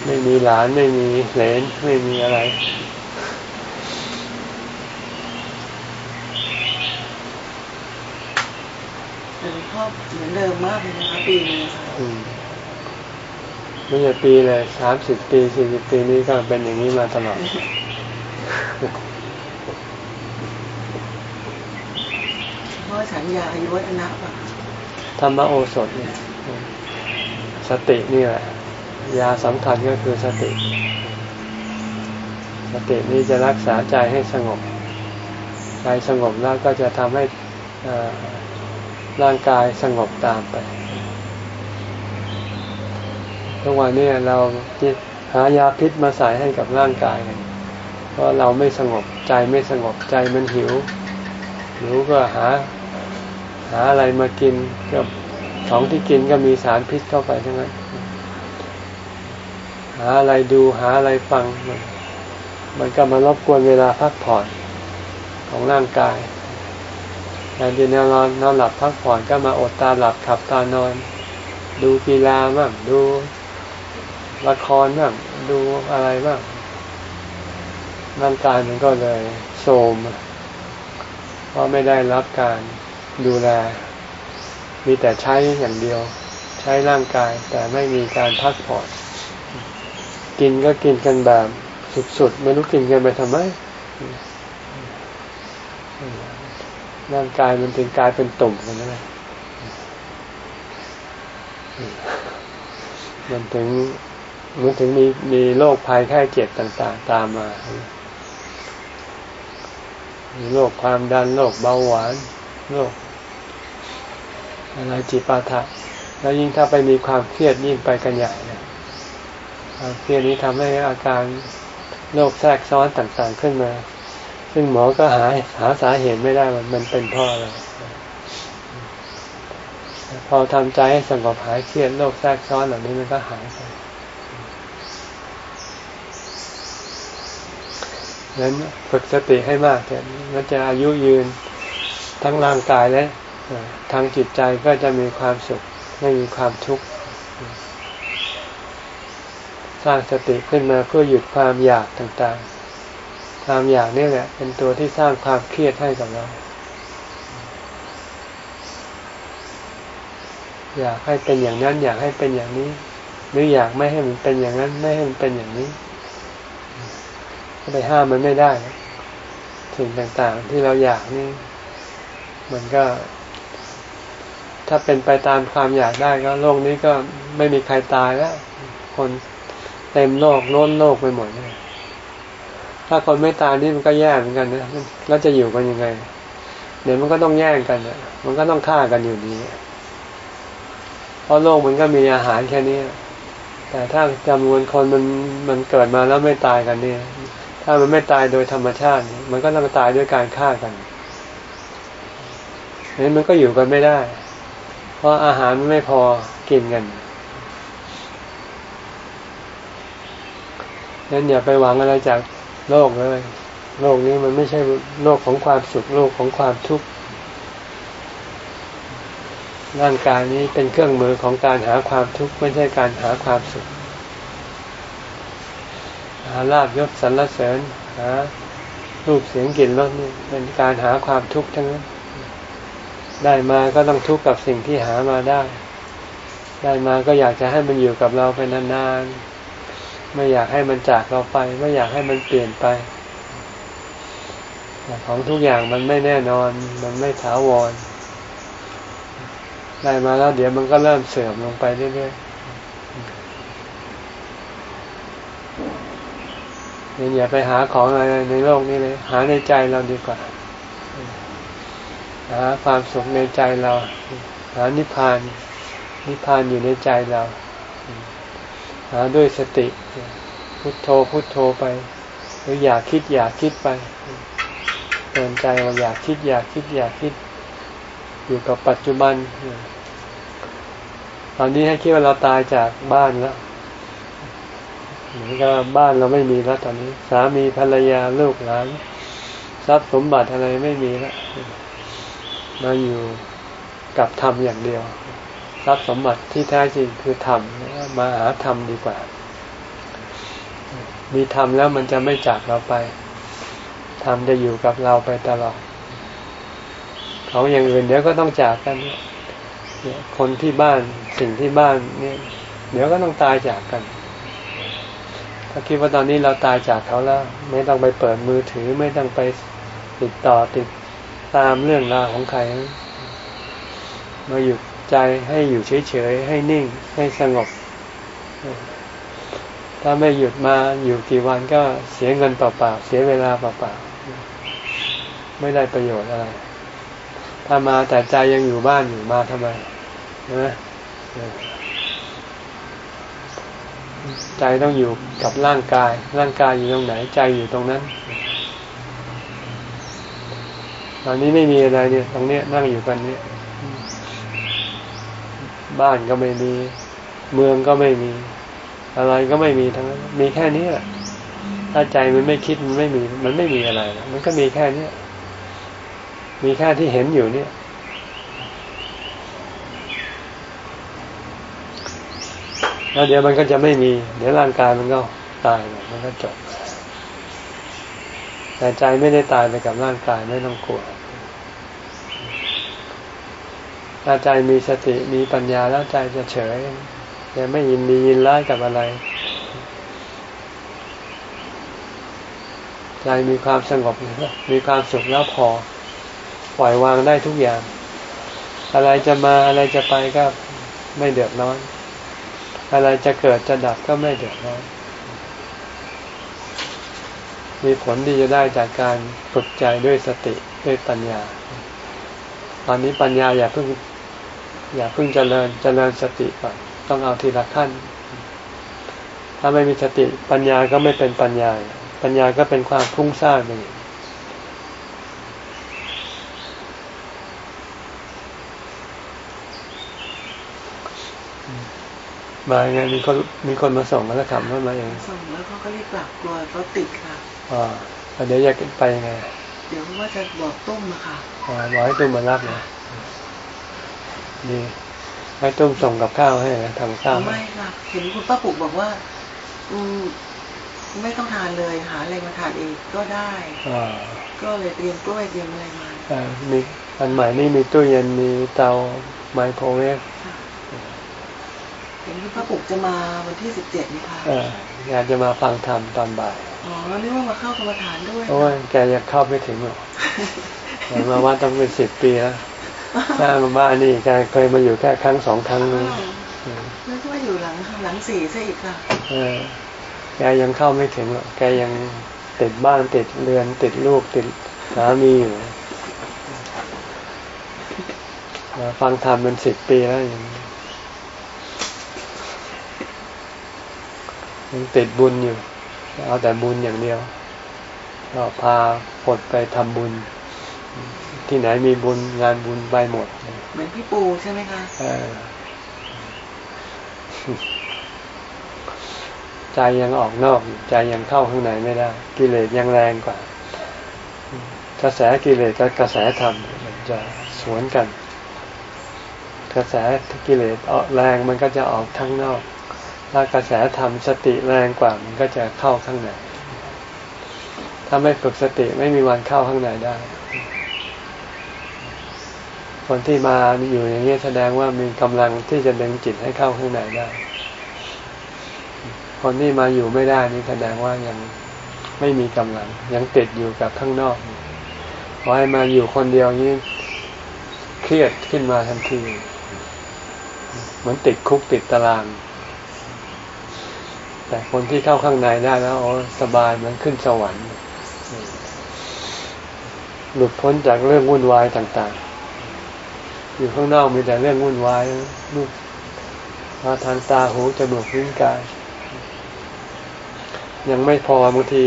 ไม่มีหลานไม่มีเหลนไม่มีอะไรแต่หลวงพ่อเหมือนเดิมมากเลยนะคะปีนึงค่ะอืมไม่ใช่ปีเลยสามสิบปีสี่สิบปีนี้ก็เป็นอย่างนี้มาตลอดเพราะฉันยาอายุวัฒนะป่ะธรรมโอสถเนี่ยสตินี่แหละ ยาสำคัญก็คือสติ สตินี้จะรักษาใจให้สงบ ใจสงบแล้วก็จะทำให้ร่างกายสงบตามไป ทุกวันนี้เราหายาพิษมาใส่ให้กับร่างกายกันเพราะเราไม่สงบใจไม่สงบใจมันหิวหิวก็หา หาอะไรมากินกับของที่กินก็มีสารพิษเข้าไปทั้งนั้นาอะไรดูหาอะไรฟังมันมันก็มารบกวนเวลาพักผ่อนของร่างกายแทนที่จะนอนนอนหลับพักผ่อนก็มาอดตาหลับขับตานอน ดูกีฬาบ้างดูละครบ้างดูอะไรบ้างร่างกายมันก็เลยโทรมเพราะไม่ได้รับการดูแล มีแต่ใช้อย่างเดียว ใช้ร่างกายแต่ไม่มีการพักผ่อน กินก็กินกันแบบสุดๆ ไม่รู้กินกันไปทำไม ร่างกายมันถึงกลายเป็นตุ่มกันนะมันถึงมันถึงมีมีโรคภัยไข้เจ็บต่าง ๆ ตามมา มีโรคความดันโรคเบาหวานโรคอะไรจิปาถะแล้วยิ่งถ้าไปมีความเครียดยิ่งไปกันใหญ่นะ เครียดนี้ทำให้อาการโรคแทรกซ้อนต่างๆขึ้นมา ซึ่งหมอก็หาหาสาเหตุไม่ได้มันมันเป็นเพราะอะไรพอทำใจให้สงบหายเครียดโรคแทรกซ้อนเหล่านี้มันก็หายไปดังนั้นฝึกสติให้มากเถอะมันจะอายุยืนทั้งร่างกายและทางจิตใจก็จะมีความสุขไม่มีความทุกข์ สร้างสติขึ้นมาเพื่อหยุดความอยากต่างๆ ความอยากนี่แหละ เป็นตัวที่สร้างความเครียดให้กับเรา อยากให้เป็นอย่างนั้น อยากให้เป็นอย่างนี้ หรืออยากไม่ให้มันเป็นอย่างนั้น ไม่ให้มันเป็นอย่างนี้ก็ไปห้ามมันไม่ได้สิ่งต่างๆ ที่เราอยากนี่ มันก็ ถ้าเป็นไปตามความอยากได้ก็โลกนี้ก็ไม่มีใครตายแล้ว คน เต็มโลกล้นโลกไปหมดเลยถ้าคนไม่ตายนี่มันก็แย่เหมือนกันนะแล้วจะอยู่กันยังไง เดี๋ยวมันก็ต้องแย่งกันอะมันก็ต้องฆ่ากันอยู่ดีเพราะโลกมันก็มีอาหารแค่นี้แต่ถ้าจำนวนคนมันมันเกิดมาแล้วไม่ตายกันเนี่ย ถ้ามันไม่ตายโดยธรรมชาติ มันก็ต้องตายด้วยการฆ่ากันนั้นมันก็อยู่กันไม่ได้ เพราะอาหารมันไม่พอกินกัน นั้นอย่าไปหวังอะไรจากโลกเลย โลกนี้มันไม่ใช่โลกของความสุขโลกของความทุกข์ร่างกายนี้เป็นเครื่องมือของการหาความทุกข์ไม่ใช่การหาความสุข หาลาบยศสรรเสริญหารูปเสียงกลิ่นรสนี่เป็นการหาความทุกข์ทั้งนั้น ได้มาก็ต้องทุกข์กับสิ่งที่หามาได้ ได้มาก็อยากจะให้มันอยู่กับเราไปนานๆ ไม่อยากให้มันจากเราไป ไม่อยากให้มันเปลี่ยนไป ของทุกอย่างมันไม่แน่นอน มันไม่ถาวร ได้มาแล้วเดี๋ยวมันก็เริ่มเสื่อมลงไปเรื่อยๆเนี่ยอย่าไปหาของอะไรในโลกนี้เลย หาในใจเราดีกว่า หาความสุขในใจเรา หานิพพาน นิพพานอยู่ในใจเรา หาด้วยสติ พุทโธพุทโธไป หรืออยากคิดอยากคิดไปเตือนใจว่าอยากคิดอยากคิดอยากคิด อยู่กับปัจจุบัน ตอนนี้ให้คิดว่าเราตายจากบ้านแล้วเหมือนกับบ้านเราไม่มีแล้วตอนนี้ สามีภรรยาลูกหลานทรัพย์สมบัติอะไรไม่มีแล้วมาอยู่กับธรรมอย่างเดียว รัพย์สมบัติที่แท้จริงคือธรรมมาหาธรรมดีกว่า มีธรรมแล้วมันจะไม่จากเราไปธรรมจะอยู่กับเราไปตลอดของอย่างอื่นเดี๋ยวก็ต้องจากกันคนที่บ้านสิ่งที่บ้านเนี่ยเดี๋ยวก็ต้องตายจากกัน ถ้าคิดว่าตอนนี้เราตายจากเขาแล้ว ไม่ต้องไปเปิดมือถือไม่ต้องไปติดต่อติดตามเรื่องราวของใครมาหยุด ใจให้อยู่เฉยๆให้นิ่งให้สงบ ถ้าไม่หยุดมาอยู่กี่วันก็เสียเงินเปล่าๆเสียเวลาเปล่าๆไม่ได้ประโยชน์อะไร ถ้ามาแต่ใจยังอยู่บ้านอยู่มาทำไมนะใจต้องอยู่กับร่างกาย ร่างกายอยู่ตรงไหนใจอยู่ตรงนั้นตอนนี้ไม่มีอะไรเนี่ย ตรงเนี้ยนั่งอยู่กันเนี่ย บ้านก็ไม่มี เมืองก็ไม่มี อะไรก็ไม่มีทั้งนั้นมีแค่นี้แหละถ้าใจมันไม่คิดมันไม่มี มันไม่มีอะไรมันก็มีแค่นี้มีแค่ที่เห็นอยู่เนี่ย แล้วเดี๋ยวมันก็จะไม่มี เดี๋ยวร่างกายมันก็ตายมันก็จบแต่ใจไม่ได้ตายไปกับร่างกายไม่ต้องกลัว ถ้าใจมีสติมีปัญญาแล้วใจจะเฉยจะไม่ยินดียินร้ายกับอะไร ใจมีความสงบมีความสุขแล้วพอ ปล่อยวางได้ทุกอย่าง อะไรจะมาอะไรจะไปก็ไม่เดือดร้อน อะไรจะเกิดจะดับก็ไม่เดือดร้อนมีผลที่จะได้จากการฝึกใจด้วยสติด้วยปัญญา ตอนนี้ปัญญาอย่าเพิ่ง อย่าเพิ่งเจริญเจริญสติก่อนต้องเอาทีละขั้น ถ้าไม่มีสติปัญญาก็ไม่เป็นปัญญา ปัญญาก็เป็นความพุ่งสร้างไปมาไงมีคนมีคนมาส่งแล้วขับรถมาเองส่งแล้วเขาก็รีบกลับกลัวรถติดค่ะอ๋อเดี๋ยวอยากไปยังไง เดี๋ยวว่าจะบอกตุ้มอะค่ะอ๋อบอกให้ตุ้มมารับนะ ดีให้ตุ้มส่งกับข้าวให้นะทำข้าวไม่ค่ะเห็นคุณป้าปุกบอกว่า อืมไม่ต้องทานเลยหาอะไรมาทานเองก็ได้อ่าก็เลยเตรียมกล้วยเตรียมอะไรมาอ่ามีอันใหม่นี่มีตู้เย็นมีเตาไมโครเวฟค่ะเห็นคุณป้าปุกจะมาวันที่สิบเจ็ดนี่ค่ะอ่าอยากจะมาฟังธรรมตอนบ่ายอ๋อนึกว่ามาเข้ากรรมฐานด้วยโอ้ยแกยังเข้าไม่ถึงหรอกแต่มาว่าต้องเป็นสิบปีแล้ว สร้างบ้านนี่แกเคยมาอยู่แค่ครั้งสองครั้งนึงนึกว่าอยู่หลังหลังสี่ซะอีกค่ะเออแกยังเข้าไม่ถึงหรอกแกยังติดบ้านติดเรือนติดลูกติดสามีอยู่มาฟังธรรมเป็นสิบปีแล้วยังยังติดบุญอยู่ เอาแต่บุญอย่างเดียวก็พาผดไปทำบุญ ที่ไหนมีบุญงานบุญไปหมด เหมือนพี่ปูใช่ไหมคะเออใจยังออกนอกอยู่ใจยังเข้าข้างในไม่ได้ กิเลสยังแรงกว่า กระแสกิเลสกับกระแสธรรมมันจะสวนกัน กระแสกิเลสออกแรงมันก็จะออกทั้งนอกถ้ากระแสธรรมสติแรงกว่ามันก็จะเข้าข้างในถ้าไม่ฝึกสติไม่มีวันเข้าข้างในได้ คนที่มาอยู่อย่างนี้แสดงว่ามีกำลังที่จะดึงจิตให้เข้าข้างในได้ คนที่มาอยู่ไม่ได้นี่แสดงว่ายังไม่มีกำลัง ยังติดอยู่กับข้างนอกพอให้มาอยู่คนเดียวนี้เครียดขึ้นมาทันที เหมือนติดคุกติดตาราง แต่คนที่เข้าข้างในได้แล้วโอ้สบายเหมือนขึ้นสวรรค์หลุดพ้นจากเรื่องวุ่นวายต่าง ๆ อยู่ข้างนอกมีแต่เรื่องวุ่นวายลูกมาทางตาหูจมูกลิ้นกาย ยังไม่พอบางที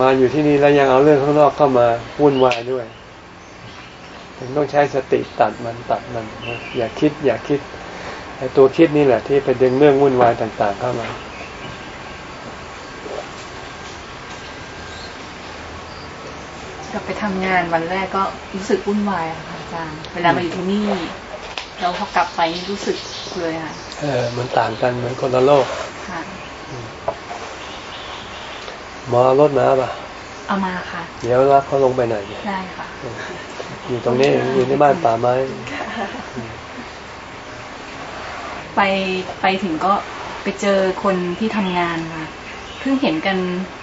มาอยู่ที่นี่แล้วยังเอาเรื่องข้างนอกเข้ามาวุ่นวายด้วยถึงต้องใช้สติตัดมันตัดมัน อย่าคิด อย่าคิดไอ้ตัวคิดนี่แหละ ที่ไปดึงเรื่องวุ่นวายต่าง ๆ เข้ามากลับไปทำงานวันแรกก็รู้สึกวุ่นวายค่ะ จารย์ เวลามาอยู่ที่นี่แล้วพอกลับไปรู้สึกเลยค่ะ เออ มันต่างกันเหมือนคนละโลกค่ะหมอรถมาป่ะ เอามาค่ะ เดี๋ยวรับเขาลงไปหน่อยดิได้ค่ะ อยู่ตรงนี้อยู่ที่บ้านป่าไม้ ไปไปถึงก็ไปเจอคนที่ทำงานค่ะเพิ่งเห็นกัน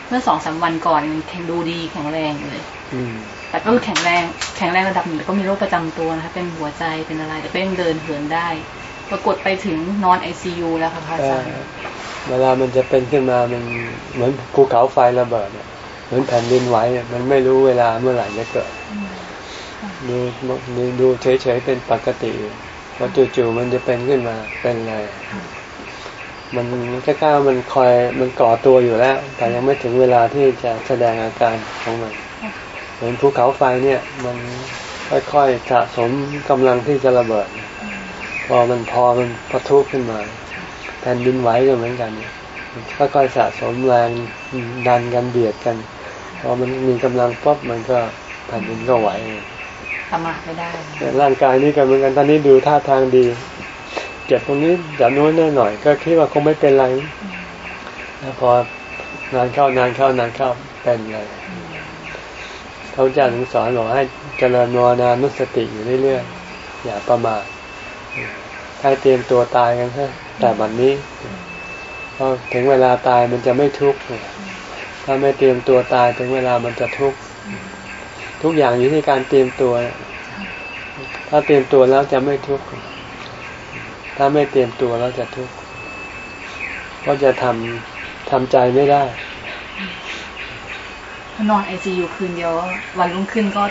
เมื่อสองสามวันก่อนแข็งดูดีแข็งแรงเลยอืม แต่ก็คือแข็งแรงแข็งแรงระดับหนึ่งแต่ก็มีโรคประจำตัวนะคะเป็นหัวใจเป็นอะไรแต่ก็ยังเดินเหินได้ ปรากฏไปถึงนอนไอซียูแล้วค่ะพระอาเอจาอรย์เวลามันจะเป็นขึ้นมามันเหมือนภูเขาไฟระเบิดเนี่ยเหมือนแผ่นดินไหวเนี่ยมันไม่รู้เวลาเมื่อไหร่จะเกิดดูดูดูเฉยๆเป็นปกติพอจู่ๆมันจะเป็นขึ้นมาเป็นไงมันกล้าๆมันคอยมันก่อตัวอยู่แล้ว แต่ยังไม่ถึงเวลาที่จะแสดงอาการของมันเห มือนภูเขาไฟเนี่ย มันค่อยๆสะสมกำลังที่จะระเบิด พอมันพอมันปะทุขึ้นมาแผ่นดินไหวก็เหมือนกันเนี่ยค่อยๆสะสมแรงดันกันเบียดกันพอมันมีกำลังป๊บมันก็แผ่นดินก็ไหวเองประมาทไม่ได้แต่ร่างกายนี้ก็เหมือนกันตอนนี้ดูท่าทางดีเจ็บตรงนี้จากโน้นนิดหน่อย ก็คิดว่าคงไม่เป็นไรแล้วพอนานเข้านานเข้านานเข้าเป็นเลย พระเจ้าถึงสอนบอกให้เจริญมรณานุสติอยู่เรื่อยๆอย่าประมาทให้เตรียมตัวตายกันซะแต่บัดนนี้พอถึงเวลาตายมันจะไม่ทุกข์ถ้าไม่เตรียมตัวตายถึงเวลามันจะทุกข์ทุกอย่างอยู่ที่การเตรียมตัว ถ้าเตรียมตัวแล้วจะไม่ทุกข์ถ้าไม่เตรียมตัวแล้วจะทุกข์ก็จะทำทำใจไม่ได้ นอนไอซียูคืนเดียววันรุ่งขึ้นก็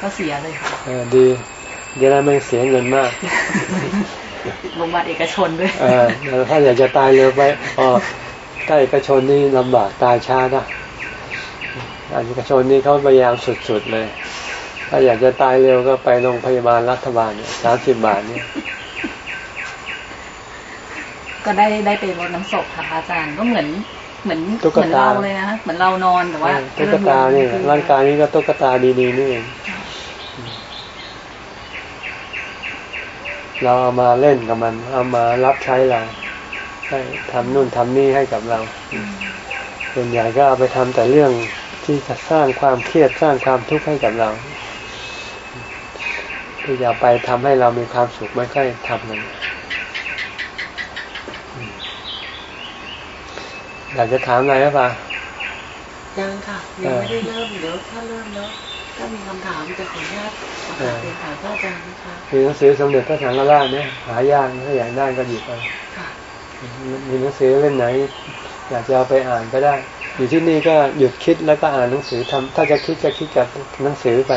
ก็เสียเลยค่ะเออดีเดี๋ยวนั้นมันเสียเงินมากโรงพยาบาลเอกชนด้วยเออแล้วถ้าอยากจะตายเร็วไปอ๋อถ้าเอกชนนี่ลำบากตายช้านะเอกชนนี่เขาพยายามสุดๆเลย ถ้าอยากจะตายเร็วก็ไปโรงพยาบาลรัฐบาลเนี่ยสามสิบบาทเนี่ยก็ได้ได้ไปรดน้ำศพค่ะอาจารย์ก็เหมือน เหมือนตุ๊กเหมือนตาเราเลยนะเหมือนเรานอนแต่ว่าเออตุ๊กตาเนี่ยร่างกายนี้ก็ตุ๊กตาดีๆนี่เองเราเอามาเล่นกับมัน เอามารับใช้เราให้ทำนู่นทำนี่ให้กับเราส่วนใหญ่ก็เอาไปทำแต่เรื่องที่จะสร้างความเครียดสร้างความทุกข์ให้กับเราที่จะไปทำให้เรามีความสุขไม่ค่อยทำมัน อยากจะถามอะไรหรือเปล่ายังค่ะยังไม่ได้เริ่มเดี๋ยวถ้าเริ่มแล้วถ้ามีคำถามจะขออนุญาตโอกาสเรียนถามพระอาจารย์นะคะมีหนังสือสมเด็จพระสังฆราชเนี่ยหายากถ้าอยากได้ก็หยิบไปค่ะมีหนังสือเล่มไหน อยากจะเอาไปอ่านก็ได้ อยู่ที่นี่ก็หยุดคิดแล้วก็อ่านหนังสือทำถ้าจะคิดจะคิดกับหนังสือไป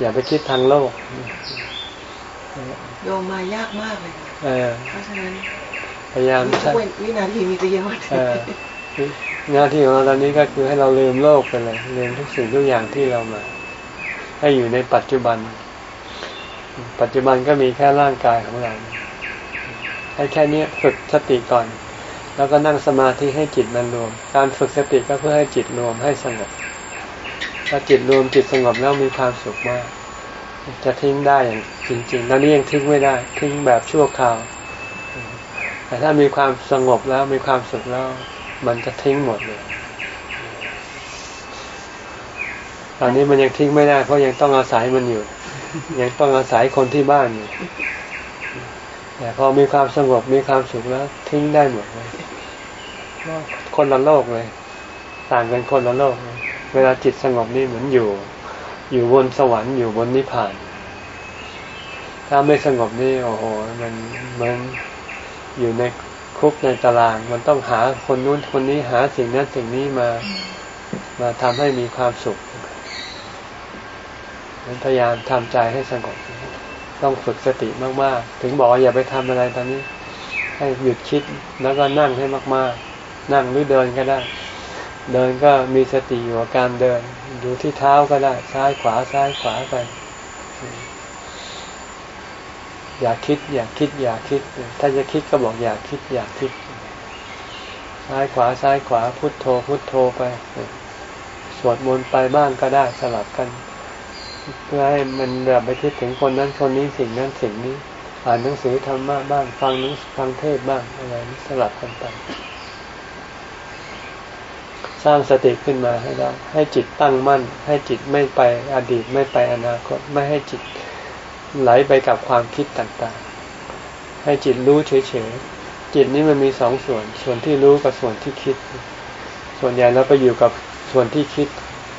อย่าไปคิดทางโลกโยมมายากมากเลยค่ะเออเพราะฉะนั้น พยายามทุใช้กวินาทีมีประโยชน์เออหน้าที่ของเราตอนนี้ก็คือให้เราลืมโลกไปเลยลืมทุกสิ่งทุกอย่างที่เรามา ให้อยู่ในปัจจุบัน ปัจจุบันก็มีแค่ร่างกายของเราให้แค่นี้ฝึกสติก่อน แล้วก็นั่งสมาธิให้จิตมันรวม การฝึกสติก็เพื่อให้จิตรวมให้สงบถ้าจิตรวมจิตสงบแล้วมีความสุขมาก จะทิ้งได้อย่างจริงๆตอนนี้ยังทิ้งไม่ได้ ทิ้งแบบชั่วคราว แต่ถ้ามีความสงบแล้วมีความสุขแล้ว มันจะทิ้งหมดเลย ตอนนี้มันยังทิ้งไม่ได้ เพราะยังต้องอาศัยมันอยู่ ยังต้องอาศัยคนที่บ้านอยู่แต่พอมีความสงบมีความสุขแล้ว ทิ้งได้หมดเลยคนละโลกเลย ต่างกันคนละโลกเลยเวลาจิตสงบนี่เหมือนอยู่ อยู่บนสวรรค์อยู่บนนิพพาน ถ้าไม่สงบนี่โอ้โหมันมัน อยู่ในคุกในตาราง มันต้องหาคนนู้นคนนี้หาสิ่งนั้นสิ่งนี้มามาทำให้มีความสุขพยายามทำใจให้สงบ ต้องฝึกสติมากๆ ถึงบอกอย่าไปทำอะไรตอนนี้ ให้หยุดคิดแล้วก็นั่งให้มากๆ นั่งหรือเดินก็ได้ เดินก็มีสติอยู่กับการเดิน ดูที่เท้าก็ได้ ซ้ายขวาซ้ายขวาไป อย่าคิด อย่าคิด อย่าคิด ถ้าจะคิดก็บอกอย่าคิด อย่าคิด ซ้ายขวาซ้ายขวาพุทโธ พุทโธไป สวดมนต์ไปบ้างก็ได้สลับกัน เพื่อให้มันแบบไปคิดถึงคนนั้นคนนี้สิ่งนั้นสิ่งนี้ อ่านหนังสือธรรมะบ้าง ฟังหนังฟังเทศบ้างอะไรนี้สลับกันไปสร้างสติขึ้นมาให้ได้ให้จิตตั้งมั่น ให้จิตไม่ไปอดีตไม่ไปอนาคต ไม่ให้จิต ไหลไปกับความคิดต่างๆ ให้จิตรู้เฉยๆ จิตนี้มันมีสองส่วน ส่วนที่รู้กับส่วนที่คิด ส่วนใหญ่เราไปอยู่กับส่วนที่คิด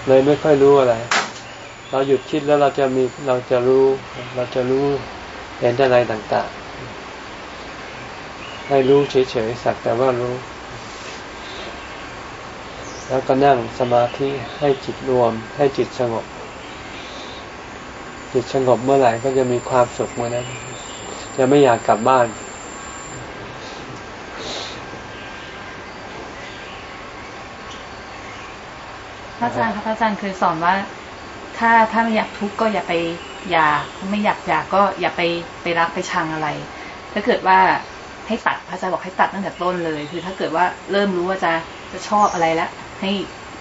เลยไม่ค่อยรู้อะไร เราหยุดคิดแล้วเราจะมีเราจะรู้ เราจะรู้เห็นอะไรต่างๆ ให้รู้เฉยๆ สักแต่ว่ารู้ แล้วก็นั่งสมาธิให้จิตรวม ให้จิตสงบ จิตสงบเมื่อไหร่ก็จะมีความสุขเมื่อนั้นจะไม่อยากกลับบ้าน พระอาจารย์ครับพระอาจารย์เคยสอนว่า ถ้าถ้าไม่อยากทุกข์ก็อย่าไปอยากไม่อยากอยากก็อย่าไปไปรักไปชังอะไร ถ้าเกิดว่าให้ตัดพระอาจารย์บอกให้ตัดตั้งแต่ต้นเลย คือถ้าเกิดว่าเริ่มรู้ว่าจะจะชอบอะไรแล้วให้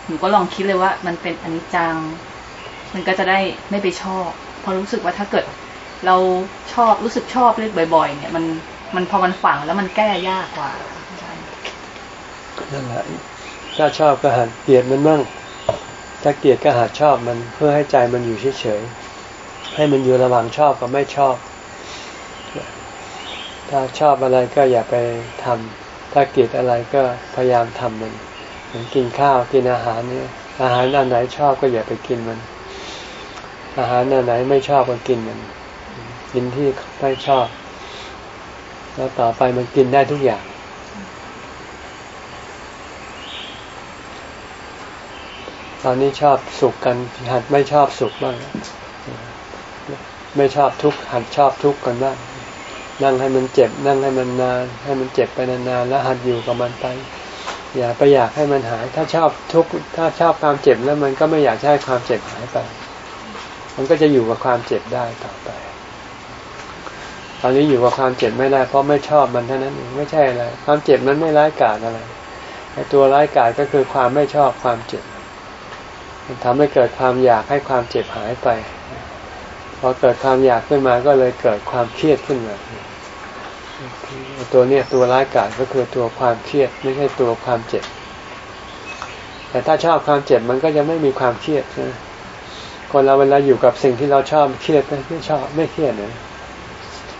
หนูก็ลองคิดเลยว่ามันเป็นอนิจจัง มันก็จะได้ไม่ไปชอบ พราะรู้สึกว่าถ้าเกิด เราชอบรู้สึกชอบเรื่อยบ่อย ๆ เนี่ย มันมันพอมันฝังแล้วมันแก้ยากกว่านั่นแหละถ้าชอบก็หัดเกลียดมันมั่งถ้าเกลียดก็หัดชอบมันเพื่อให้ใจมันอยู่เฉยๆให้มันอยู่ระหว่างชอบกับไม่ชอบ ถ้าชอบอะไรก็อย่าไปทำถ้าเกลียดอะไรก็พยายามทำมันเหมือนกินข้าวกินอาหารเนี่ยอาหารอันไหนชอบก็อย่าไปกินมัน อาหารอันไหนไม่ชอบก็กินมันกินที่ไม่ชอบ แล้วต่อไปมันกินได้ทุกอย่าง ตอนนี้ชอบสุขกัน หัดไม่ชอบสุขบ้างไม่ชอบทุกข์หัดชอบทุกข์กันบ้างนั่งให้มันเจ็บ นั่งให้มันนาน ให้มันเจ็บไปนานๆแล้วหัดอยู่กับมันไป อย่าไปอยากให้มันหาย ถ้าชอบทุกถ้าชอบความเจ็บแล้วมันก็ไม่อยากให้ความเจ็บหายไป มันก็จะอยู่กับความเจ็บได้ต่อไป ตอนนี้อยู่กับความเจ็บไม่ได้ เพราะไม่ชอบมันเท่านั้นเองไม่ใช่อะไรความเจ็บมันไม่ร้ายกาจอะไรไอ้ตัวร้ายกาจก็คือความไม่ชอบความเจ็บ มันทำให้เกิดความอยากให้ความเจ็บหายไป พอเกิดความอยากขึ้นมาก็เลยเกิดความเครียดขึ้นมาตัวเนี้ยตัวร้ายกาจก็คือตัวความเครียดไม่ใช่ตัวความเจ็บ แต่ถ้าชอบความเจ็บมันก็จะไม่มีความเครียดนะ คนเราเวลาอยู่กับสิ่งที่เราชอบเครียดไม่ชอบไม่เครียดนะ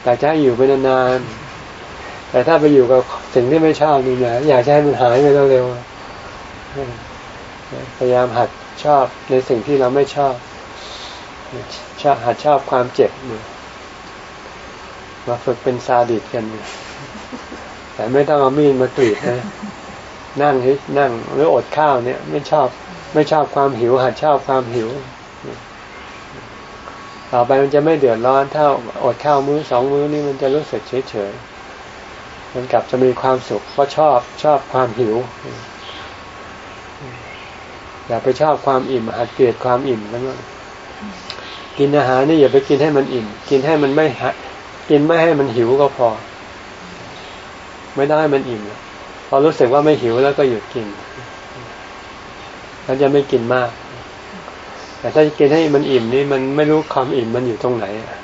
แต่จะให้อยู่ไปนานๆแต่ถ้าไปอยู่กับสิ่งที่ไม่ชอบนี่นะอยากจะให้มันหายไปเร็วๆพยายามหัดชอบในสิ่งที่เราไม่ชอบชอบหัดชอบความเจ็บมาฝึกเป็นซาดิสกันแต่ไม่ต้องเอามีดมากรีดนะนั่งนั่งหรืออดข้าวเนี่ย ไม่ชอบ ไม่ชอบความหิว หัดชอบความหิว ต่อไปมันจะไม่เดือดร้อนถ้าอดข้าวมื้อสองมื้อนี่มันจะรู้สึกเฉยเฉยมันกลับจะมีความสุขเพราะชอบชอบความหิว อย่าไปชอบความอิ่มหัดเกลียดความอิ่มกันว่ากินอาหารนี่อย่าไปกินให้มันอิ่ม กินให้มันไม่กินไม่ให้มันหิวก็พอ ไม่ได้มันอิ่มพอรู้สึกว่าไม่หิวแล้วก็หยุดกินแล้วจะไม่กินมาก แต่แต่ถ้าจะกินให้มันอิ่มนี่มันไม่รู้ความอิ่มมันอยู่ตรงไหนอะ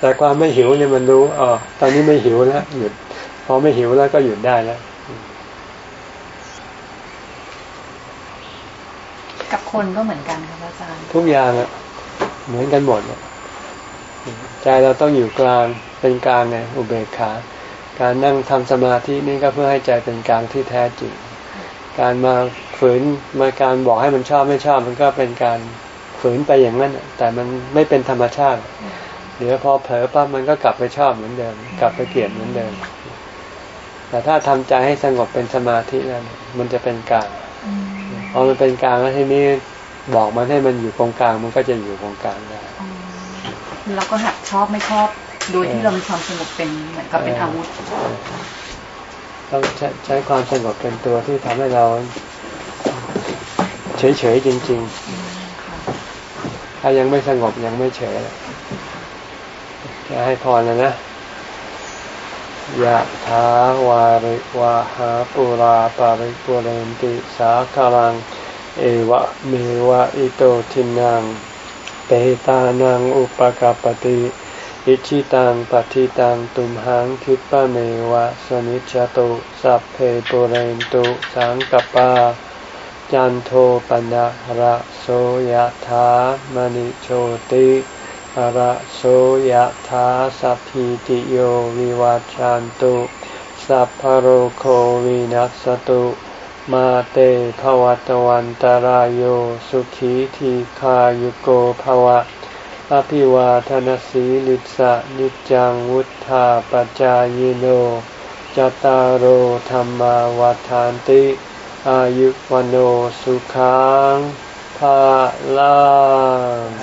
แต่ความไม่หิวเนี่ยมันรู้อ๋อตอนนี้ไม่หิวแล้วหยุดพอไม่หิวแล้วก็หยุดได้แล้ว กับคนก็เหมือนกันค่ะพระอาจารย์ ทุกอย่างอะเหมือนกันหมดอะใจเราต้องอยู่กลางเป็นกลางไงอุเบกขา การนั่งทำสมาธินี่ก็เพื่อให้ใจเป็นกลางที่แท้จริง การมาฝืนมาการบอกให้มันชอบไม่ชอบ มันก็เป็นการฝืนไปอย่างนั้น แต่มันไม่เป็นธรรมชาติ เดี๋ยวพอเผลอปั๊บมันก็กลับไปชอบเหมือนเดิม กลับไปเกลียดเหมือนเดิม แต่ถ้าทำใจให้สงบเป็นสมาธิแล้วมันจะเป็นกลางอืมพอมันเป็นกลางแล้วทีนี้บอกมันให้มันอยู่ตรงกลางมันก็จะอยู่ตรงกลางได้อ๋อเราก็หัดชอบไม่ชอบ โดยที่เรามีความสงบเป็นเหมือนกับเป็นอาวุธ ต้องใช้ความสงบเป็นตัวที่ทำให้เราเฉยๆจริง ๆ ถ้ายังไม่สงบยังไม่เฉยจะให้พรแล้วนะยะถาวาริวาหาปุราปาริปุเรนติสาคารัง เอวะเมวะอิโตทินังเปตานังอุปกาปติ อิชิตังปฏิตังตุมหังคิปะเมวะสมิจจตุสัพเพปุเรนตุสังกปา จันโทปนะระโสยถามณิโชติระโสยถาสัพพิติโยวิวัจจันตุสัพพโรโควินัสตุมาเตภวัตวันตารโยสุขีทีขายุโกภวะ อภิวาทนสีลิสะนิจังวุธาปจายโนจตารโหธรรมาวาทานติ อายุวโนสุขังภาลัง